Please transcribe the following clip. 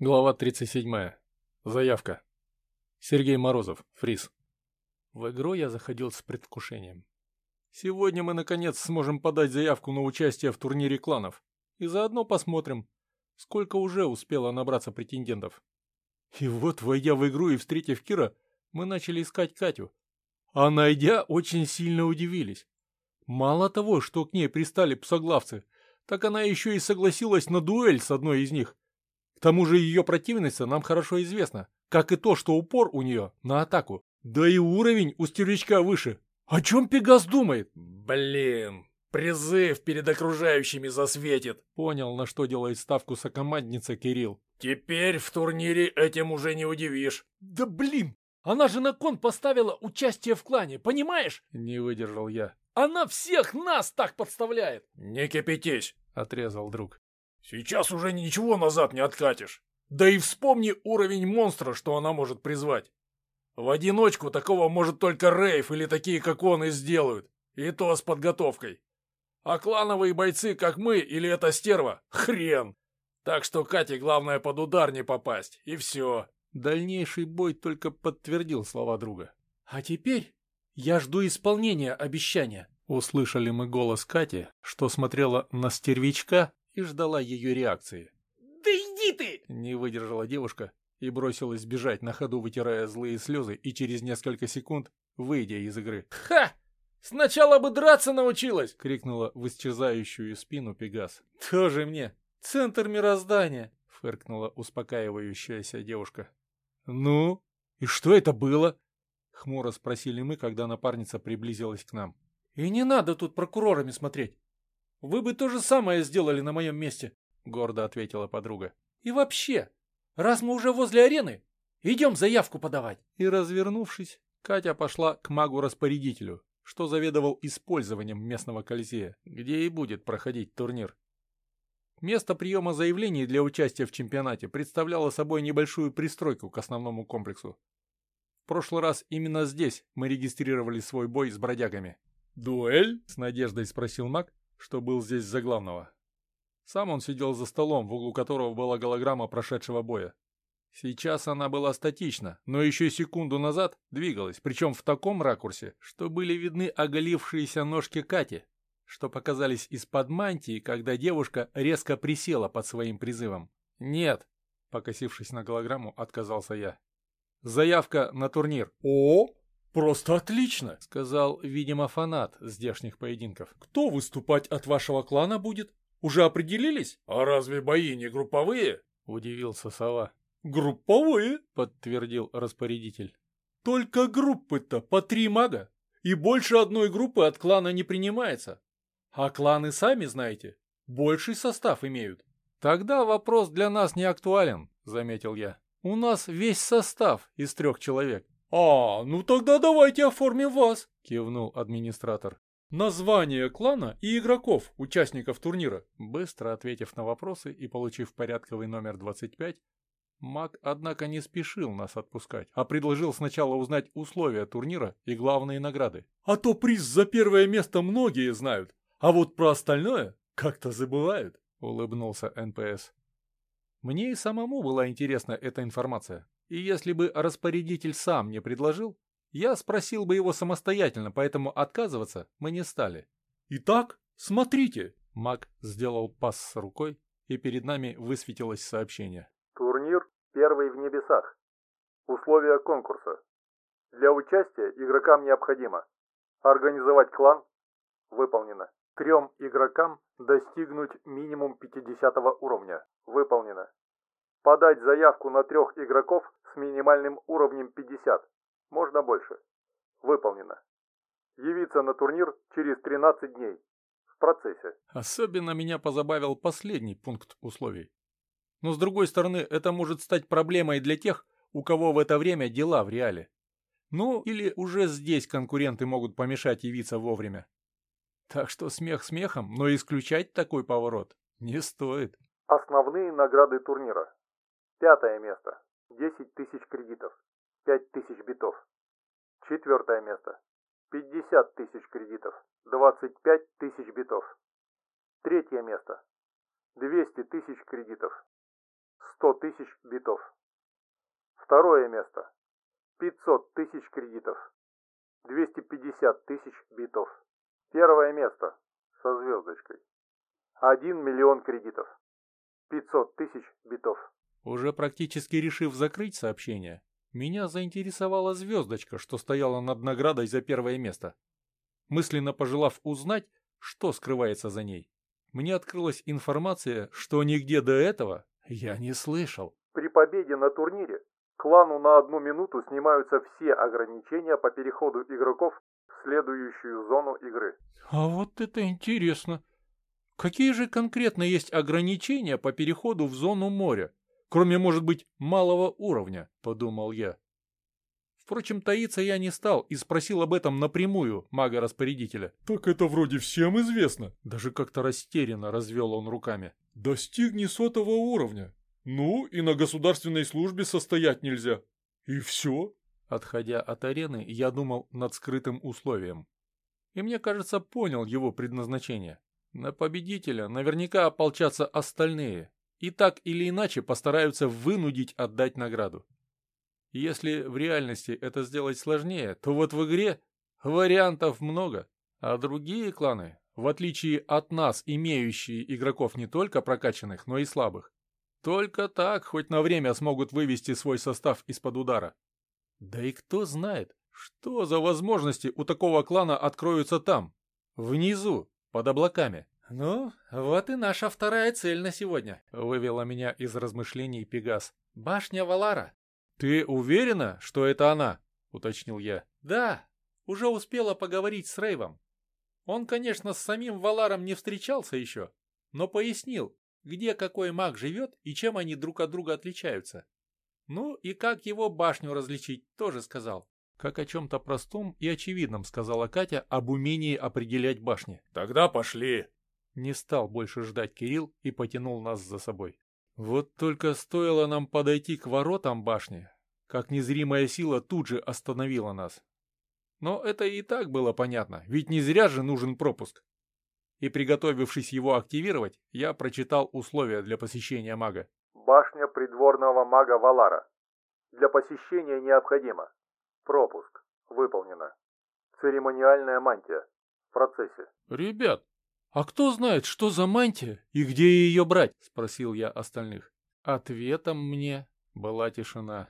Глава 37. Заявка. Сергей Морозов, Фриз. В игру я заходил с предвкушением. Сегодня мы, наконец, сможем подать заявку на участие в турнире кланов. И заодно посмотрим, сколько уже успело набраться претендентов. И вот, войдя в игру и встретив Кира, мы начали искать Катю. А найдя, очень сильно удивились. Мало того, что к ней пристали псоглавцы, так она еще и согласилась на дуэль с одной из них – к тому же ее противница нам хорошо известна, как и то, что упор у нее на атаку. Да и уровень у стервячка выше. О чем Пегас думает? Блин, призыв перед окружающими засветит. Понял, на что делает ставку сокомандница Кирилл. Теперь в турнире этим уже не удивишь. Да блин, она же на кон поставила участие в клане, понимаешь? Не выдержал я. Она всех нас так подставляет. Не кипятись, отрезал друг. Сейчас уже ничего назад не откатишь. Да и вспомни уровень монстра, что она может призвать. В одиночку такого может только Рейв или такие, как он, и сделают. И то с подготовкой. А клановые бойцы, как мы, или эта стерва, хрен. Так что Кате главное под удар не попасть, и все. Дальнейший бой только подтвердил слова друга. А теперь я жду исполнения обещания. Услышали мы голос Кати, что смотрела на стервичка и ждала ее реакции. «Да иди ты!» — не выдержала девушка и бросилась бежать, на ходу вытирая злые слезы и через несколько секунд выйдя из игры. «Ха! Сначала бы драться научилась!» — крикнула в исчезающую спину Пегас. «Тоже мне! Центр мироздания!» — фыркнула успокаивающаяся девушка. «Ну, и что это было?» — хмуро спросили мы, когда напарница приблизилась к нам. «И не надо тут прокурорами смотреть. Вы бы то же самое сделали на моем месте, — гордо ответила подруга. И вообще, раз мы уже возле арены, идем заявку подавать. И развернувшись, Катя пошла к магу-распорядителю, что заведовал использованием местного Колизея, где и будет проходить турнир. Место приема заявлений для участия в чемпионате представляло собой небольшую пристройку к основному комплексу. В прошлый раз именно здесь мы регистрировали свой бой с бродягами. «Дуэль?» — с надеждой спросил маг, что был здесь за главного. Сам он сидел за столом, в углу которого была голограмма прошедшего боя. Сейчас она была статична, но еще секунду назад двигалась, причем в таком ракурсе, что были видны оголившиеся ножки Кати, что показались из-под мантии, когда девушка резко присела под своим призывом. «Нет», — покосившись на голограмму, отказался я. «Заявка на турнир». «О, «Просто отлично!» — сказал, видимо, фанат здешних поединков. «Кто выступать от вашего клана будет? Уже определились?» «А разве бои не групповые?» — удивился сова. «Групповые!» — подтвердил распорядитель. «Только группы-то по три мага, и больше одной группы от клана не принимается. А кланы, сами знаете, больший состав имеют». «Тогда вопрос для нас не актуален», — заметил я. «У нас весь состав из трех человек». «А, ну тогда давайте оформим вас», — кивнул администратор. «Название клана и игроков, участников турнира». Быстро ответив на вопросы и получив порядковый номер 25, маг, однако, не спешил нас отпускать, а предложил сначала узнать условия турнира и главные награды. «А то приз за первое место многие знают, а вот про остальное как-то забывают», — улыбнулся НПС. Мне и самому была интересна эта информация. И если бы распорядитель сам не предложил, я спросил бы его самостоятельно, поэтому отказываться мы не стали. «Итак, смотрите!» Маг сделал пас с рукой, и перед нами высветилось сообщение. Турнир «Первый в небесах». Условия конкурса. Для участия игрокам необходимо организовать клан. Выполнено. Трем игрокам достигнуть минимум 50 уровня. Выполнено. Подать заявку на трех игроков с минимальным уровнем 50. Можно больше. Выполнено. Явиться на турнир через 13 дней. В процессе. Особенно меня позабавил последний пункт условий. Но с другой стороны, это может стать проблемой для тех, у кого в это время дела в реале. Ну, или уже здесь конкуренты могут помешать явиться вовремя. Так что смех смехом, но исключать такой поворот не стоит. Основные награды турнира. Пятое место. 10 тысяч кредитов. 5 тысяч битов. Четвертое место. 50 тысяч кредитов. 25 тысяч битов. Третье место. 200 тысяч кредитов. 100 тысяч битов. Второе место. 500 тысяч кредитов. 250 тысяч битов. Первое место. Со звездочкой. 1 миллион кредитов. 500 тысяч битов. Уже практически решив закрыть сообщение, меня заинтересовала звездочка, что стояла над наградой за первое место. Мысленно пожелав узнать, что скрывается за ней, мне открылась информация, что нигде до этого я не слышал. При победе на турнире клану на одну минуту снимаются все ограничения по переходу игроков в следующую зону игры. А вот это интересно. Какие же конкретно есть ограничения по переходу в зону моря? Кроме, может быть, малого уровня, подумал я. Впрочем, таиться я не стал и спросил об этом напрямую мага-распорядителя. «Так это вроде всем известно». Даже как-то растерянно развел он руками. «Достигни сотого уровня. Ну, и на государственной службе состоять нельзя. И все». Отходя от арены, я думал над скрытым условием. И мне кажется, понял его предназначение. На победителя наверняка ополчатся остальные, и так или иначе постараются вынудить отдать награду. Если в реальности это сделать сложнее, то вот в игре вариантов много, а другие кланы, в отличие от нас, имеющие игроков не только прокачанных, но и слабых, только так хоть на время смогут вывести свой состав из-под удара. Да и кто знает, что за возможности у такого клана откроются там, внизу, под облаками. «Ну, вот и наша вторая цель на сегодня», — вывела меня из размышлений Пегас. «Башня Валара». «Ты уверена, что это она?» — уточнил я. «Да, уже успела поговорить с Рейвом. Он, конечно, с самим Валаром не встречался еще, но пояснил, где какой маг живет и чем они друг от друга отличаются. Ну и как его башню различить, тоже сказал. Как о чем-то простом и очевидном сказала Катя об умении определять башни. «Тогда пошли!» Не стал больше ждать Кирилл и потянул нас за собой. Вот только стоило нам подойти к воротам башни, как незримая сила тут же остановила нас. Но это и так было понятно, ведь не зря же нужен пропуск. И приготовившись его активировать, я прочитал условия для посещения мага. Башня придворного мага Валара. Для посещения необходимо. Пропуск. Выполнено. Церемониальная мантия. В процессе. Ребят, «А кто знает, что за мантия и где ее брать?» — спросил я остальных. Ответом мне была тишина.